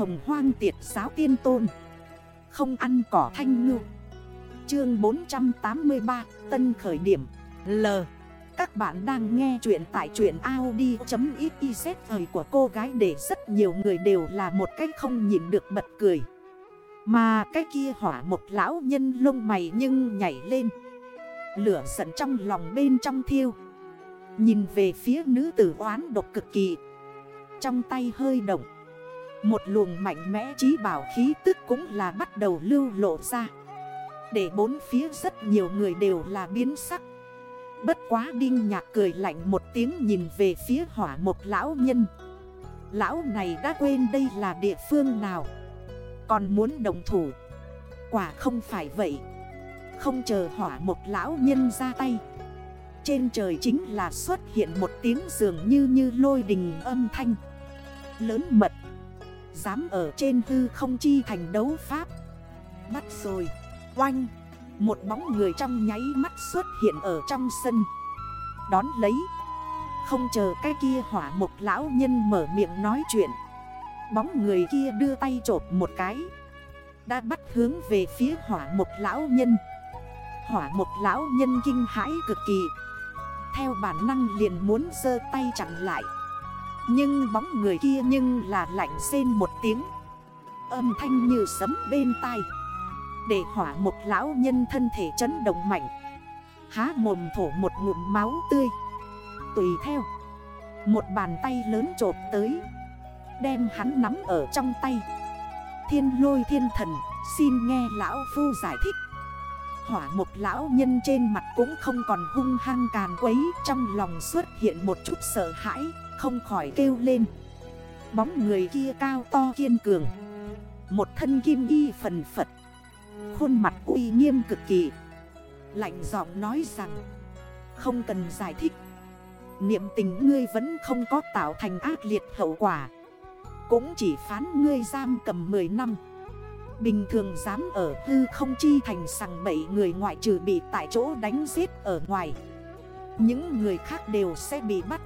hồng hoang tiệt giáo tiên tôn. Không ăn cỏ thanh ngư. Chương 483 Tân khởi điểm, L. Các bạn đang nghe chuyện tại chuyện Audi.xyz thời của cô gái để rất nhiều người đều là một cách không nhìn được bật cười. Mà cái kia hỏa một lão nhân lông mày nhưng nhảy lên. Lửa giận trong lòng bên trong thiêu. Nhìn về phía nữ tử oán độc cực kỳ. Trong tay hơi động. Một luồng mạnh mẽ trí bảo khí tức cũng là bắt đầu lưu lộ ra. Để bốn phía rất nhiều người đều là biến sắc. Bất quá đinh nhạc cười lạnh một tiếng nhìn về phía hỏa một lão nhân. Lão này đã quên đây là địa phương nào. Còn muốn đồng thủ. Quả không phải vậy. Không chờ hỏa một lão nhân ra tay. Trên trời chính là xuất hiện một tiếng dường như như lôi đình âm thanh. Lớn mật. Dám ở trên hư không chi thành đấu pháp. Bắt rồi. Oanh. Một bóng người trong nháy mắt xuất hiện ở trong sân. Đón lấy. Không chờ cái kia hỏa một lão nhân mở miệng nói chuyện. Bóng người kia đưa tay trộp một cái. Đã bắt hướng về phía hỏa một lão nhân. Hỏa một lão nhân kinh hãi cực kỳ. Theo bản năng liền muốn dơ tay chặn lại. Nhưng bóng người kia nhưng là lạnh rên một tiếng. Âm thanh như sấm bên tai. Để hỏa một lão nhân thân thể chấn động mạnh. Há mồm thổ một ngụm máu tươi. Tùy theo. Một bàn tay lớn trột tới. Đem hắn nắm ở trong tay. Thiên lôi thiên thần, Xin nghe lão phu giải thích. Hỏa một lão nhân trên mặt cũng không còn hung hăng càn quấy, Trong lòng xuất hiện một chút sợ hãi. Không khỏi kêu lên. Bóng người kia cao to kiên cường. Một thân kim y phần phật. Khuôn mặt uy nghiêm cực kỳ. Lạnh giọng nói rằng, Không cần giải thích. Niệm tình ngươi vẫn không có tạo thành ác liệt hậu quả. Cũng chỉ phán ngươi giam cầm 10 năm. Bình thường dám ở hư không chi thành sằng bậy người ngoại trừ bị tại chỗ đánh giết ở ngoài. Những người khác đều sẽ bị bắt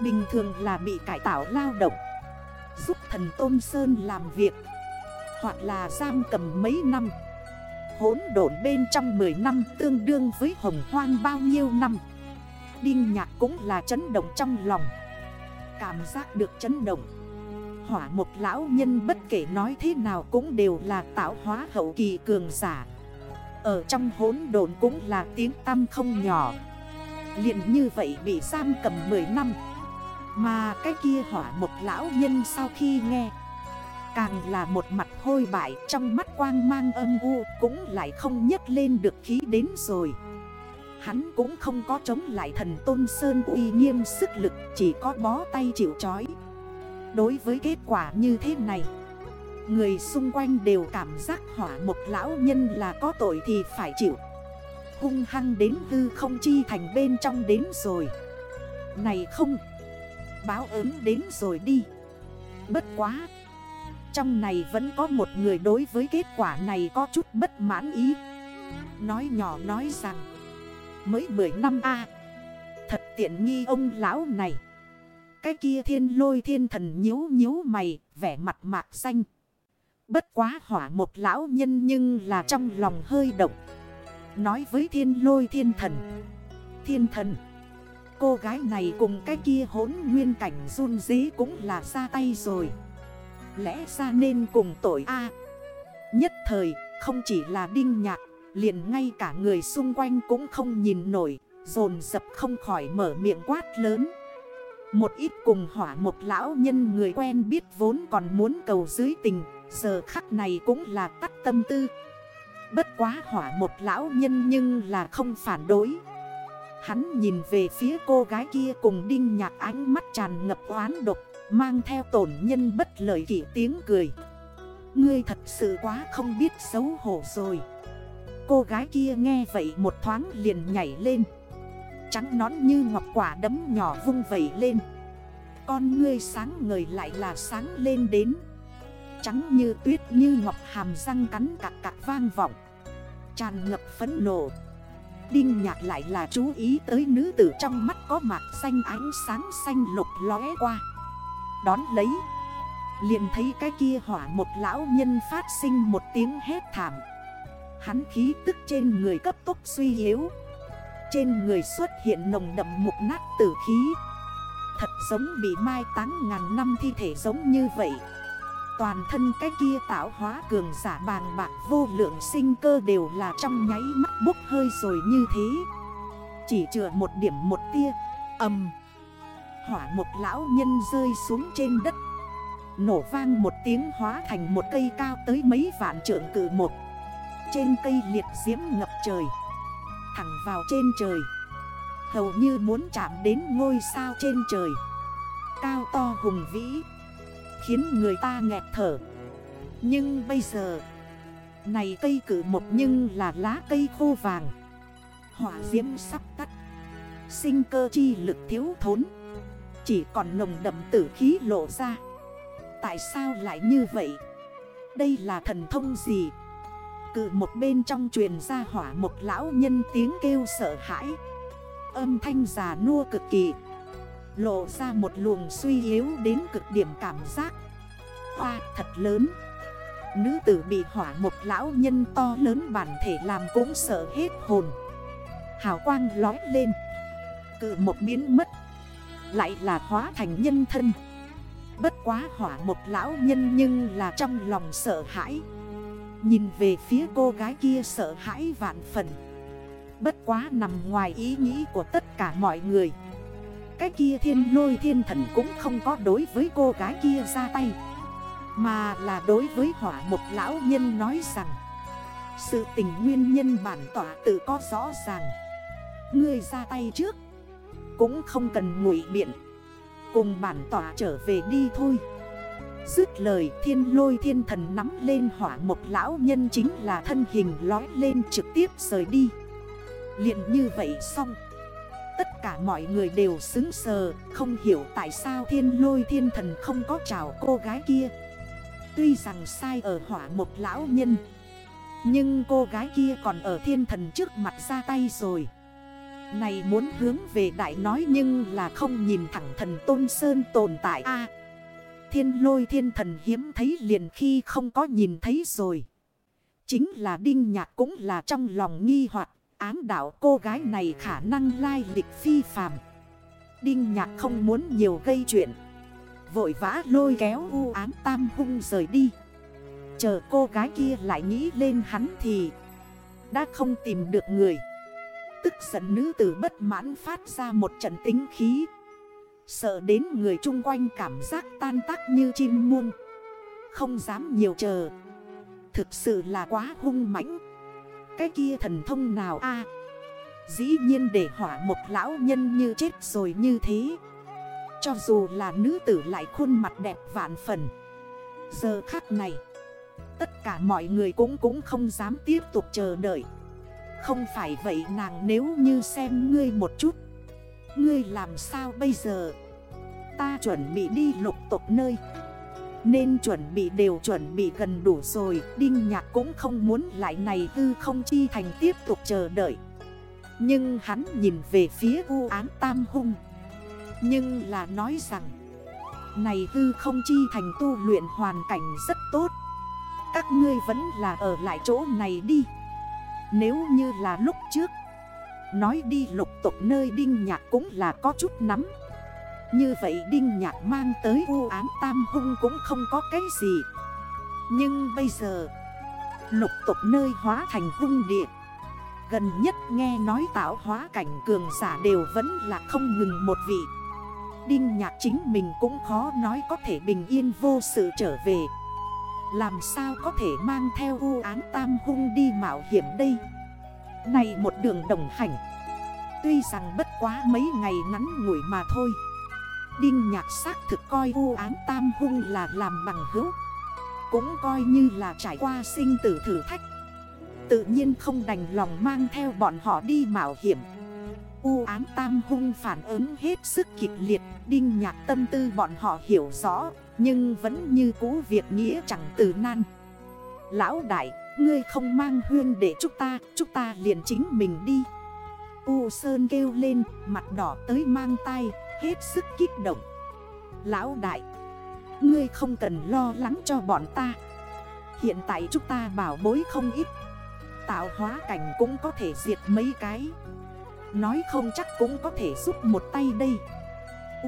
Bình thường là bị cải tạo lao động, Giúp thần Tôn Sơn làm việc, Hoặc là giam cầm mấy năm. Hốn độn bên trong 10 năm tương đương với hồng hoang bao nhiêu năm. Đinh nhạc cũng là chấn động trong lòng, Cảm giác được chấn động. Hỏa một lão nhân bất kể nói thế nào cũng đều là tạo hóa hậu kỳ cường giả. Ở trong hốn đồn cũng là tiếng tăm không nhỏ. Liền như vậy bị giam cầm 10 năm mà cái kia hỏa một lão nhân sau khi nghe, Càng là một mặt hôi bại, trong mắt quang mang âm u Cũng lại không nhấc lên được khí đến rồi. Hắn cũng không có chống lại thần Tôn Sơn uy nghiêm sức lực, Chỉ có bó tay chịu chói Đối với kết quả như thế này, Người xung quanh đều cảm giác hỏa một lão nhân là có tội thì phải chịu. Hung hăng đến tư không chi thành bên trong đến rồi. Này không Báo ứng đến rồi đi Bất quá Trong này vẫn có một người đối với kết quả này có chút bất mãn ý Nói nhỏ nói rằng Mới 10 năm a Thật tiện nghi ông lão này cái kia thiên lôi thiên thần nhíu nhíu mày, vẻ mặt mạc xanh. Bất quá hỏa một lão nhân nhưng là trong lòng hơi động. Nói với thiên lôi thiên thần. Thiên thần. Cô gái này cùng cái kia hốn nguyên cảnh run dí cũng là ra tay rồi. Lẽ ra nên cùng tội A. nhất thời, không chỉ là đinh nhạc, liền ngay cả người xung quanh cũng không nhìn nổi, dồn dập không khỏi mở miệng quát lớn. Một ít cùng hỏa một lão nhân người quen biết vốn còn muốn cầu dưới tình Giờ khắc này cũng là tắt tâm tư Bất quá hỏa một lão nhân nhưng là không phản đối Hắn nhìn về phía cô gái kia cùng đinh nhạc ánh mắt tràn ngập oán độc, Mang theo tổn nhân bất lời kỷ tiếng cười. Ngươi thật sự quá không biết xấu hổ rồi. Cô gái kia nghe vậy một thoáng liền nhảy lên. Trắng nón như ngọc quả đấm nhỏ vung vẩy lên. Con ngươi sáng ngời lại là sáng lên đến. Trắng như tuyết như ngọc hàm răng cắn cạc cạc vang vọng. Tràn ngập phấn nộ. Đinh nhạc lại là chú ý tới nữ tử trong mắt có mạc xanh ánh sáng xanh lục lóe qua. Đón lấy, Liền thấy cái kia hỏa một lão nhân phát sinh một tiếng hét thảm. Hắn khí tức trên người cấp tốc suy yếu. Trên người xuất hiện nồng đậm mục nát tử khí. Thật giống bị mai táng ngàn năm thi thể giống như vậy. Toàn thân cái kia tạo hóa cường giả bàng bạc vô lượng sinh cơ đều là trong nháy mắt bốc hơi rồi như thế. Chỉ chừa một điểm một tia, ầm. Hỏa một lão nhân rơi xuống trên đất. Nổ vang một tiếng hóa thành một cây cao tới mấy vạn trượng cử một. Trên cây liệt diễm ngập trời. Thẳng vào trên trời. Hầu như muốn chạm đến ngôi sao trên trời. Cao to hùng vĩ. Khiến người ta nghẹt thở. Nhưng bây giờ, Này cây cử một nhưng là lá cây khô vàng. Hỏa diễm sắp tắt. Sinh cơ chi lực thiếu thốn. Chỉ còn nồng đậm tử khí lộ ra. Tại sao lại như vậy? Đây là thần thông gì? Cự một bên trong truyền ra hỏa một lão nhân tiếng kêu sợ hãi. Âm thanh già nua cực kỳ. Lộ ra một luồng suy yếu đến cực điểm cảm giác. Hoa thật lớn. Nữ tử bị hỏa một lão nhân to lớn bản thể làm cũng sợ hết hồn. Hào quang lói lên. Cự một biến mất. Lại là hóa thành nhân thân. Bất quá hỏa một lão nhân nhưng là trong lòng sợ hãi. Nhìn về phía cô gái kia sợ hãi vạn phần. Bất quá nằm ngoài ý nghĩ của tất cả mọi người. Cái kia thiên lôi thiên thần cũng không có đối với cô gái kia ra tay. Mà là đối với hỏa một lão nhân nói rằng, Sự tình nguyên nhân bản tỏa tự có rõ ràng. Ngươi ra tay trước, Cũng không cần ngụy biện. Cùng bản tỏa trở về đi thôi. Dứt lời, thiên lôi thiên thần nắm lên hỏa một lão nhân chính là thân hình lói lên trực tiếp rời đi. Liền như vậy xong. Tất cả mọi người đều xứng sờ, Không hiểu tại sao thiên lôi thiên thần không có chào cô gái kia. Tuy rằng sai ở hỏa một lão nhân, Nhưng cô gái kia còn ở thiên thần trước mặt ra tay rồi. Này muốn hướng về đại nói nhưng là không nhìn thẳng thần Tôn Sơn tồn tại a. Thiên lôi thiên thần hiếm thấy liền khi không có nhìn thấy rồi. Chính là Đinh Nhạc cũng là trong lòng nghi hoặc ám đạo cô gái này khả năng lai lịch phi phàm. Đinh nhạc không muốn nhiều gây chuyện. Vội vã lôi kéo u ám tam hung rời đi. Chờ cô gái kia lại nghĩ lên hắn thì Đã không tìm được người. Tức giận nữ tử bất mãn phát ra một trận tính khí. Sợ đến người chung quanh cảm giác tan tác như chim muôn Không dám nhiều chờ. Thực sự là quá hung mãnh cái kia thần thông nào a? Dĩ nhiên để hỏa một lão nhân như chết rồi như thế. Cho dù là nữ tử lại khuôn mặt đẹp vạn phần. Giờ khắc này, Tất cả mọi người cũng cũng không dám tiếp tục chờ đợi. Không phải vậy nàng nếu như xem ngươi một chút, Ngươi làm sao bây giờ? Ta chuẩn bị đi lục tục nơi nên chuẩn bị đều chuẩn bị gần đủ rồi, Đinh nhạc cũng không muốn lại này hư không chi thành tiếp tục chờ đợi. Nhưng hắn nhìn về phía u án tam hung. Nhưng là nói rằng, Này hư không chi thành tu luyện hoàn cảnh rất tốt. Các ngươi vẫn là ở lại chỗ này đi. Nếu như là lúc trước, Nói đi lục tục nơi đinh nhạc cũng là có chút nắm như vậy Đinh Nhạc mang tới u án tam hung cũng không có cái gì. Nhưng bây giờ, Lục tục nơi hóa thành hung địa. Gần nhất nghe nói tạo hóa cảnh cường giả đều vẫn là không ngừng một vị. Đinh Nhạc chính mình cũng khó nói có thể bình yên vô sự trở về. Làm sao có thể mang theo u án tam hung đi mạo hiểm đây? Này một đường đồng hành. Tuy rằng bất quá mấy ngày ngắn ngủi mà thôi. Đinh nhạc xác thực coi u án tam hung là làm bằng hữu. Cũng coi như là trải qua sinh tử thử thách. Tự nhiên không đành lòng mang theo bọn họ đi mạo hiểm. U án tam hung phản ứng hết sức kịch liệt Đinh nhạc tâm tư bọn họ hiểu rõ Nhưng vẫn như cũ việc nghĩa chẳng từ nan. Lão đại, ngươi không mang huyên để chúng ta Chúng ta liền chính mình đi. U Sơn kêu lên, mặt đỏ tới mang tay hết sức kích động. Lão đại, Ngươi không cần lo lắng cho bọn ta. Hiện tại chúng ta bảo bối không ít. Tạo hóa cảnh cũng có thể diệt mấy cái. Nói không chắc cũng có thể giúp một tay đây.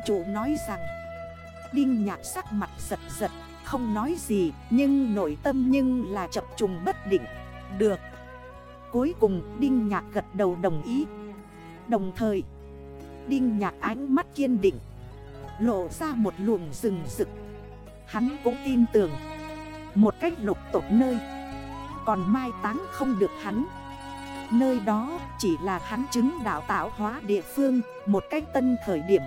Chủ nói rằng, Đinh nhạc sắc mặt giật giật, Không nói gì, Nhưng nội tâm nhưng là chập trùng bất định. Được. Cuối cùng Đinh nhạc gật đầu đồng ý. Đồng thời Đinh nhạc ánh mắt kiên định. Lộ ra một luồng rừng rực. Hắn cũng tin tưởng. Một cách lục tục nơi. Còn mai táng không được hắn. Nơi đó chỉ là hắn chứng đạo tạo hóa địa phương, Một cách tân khởi điểm.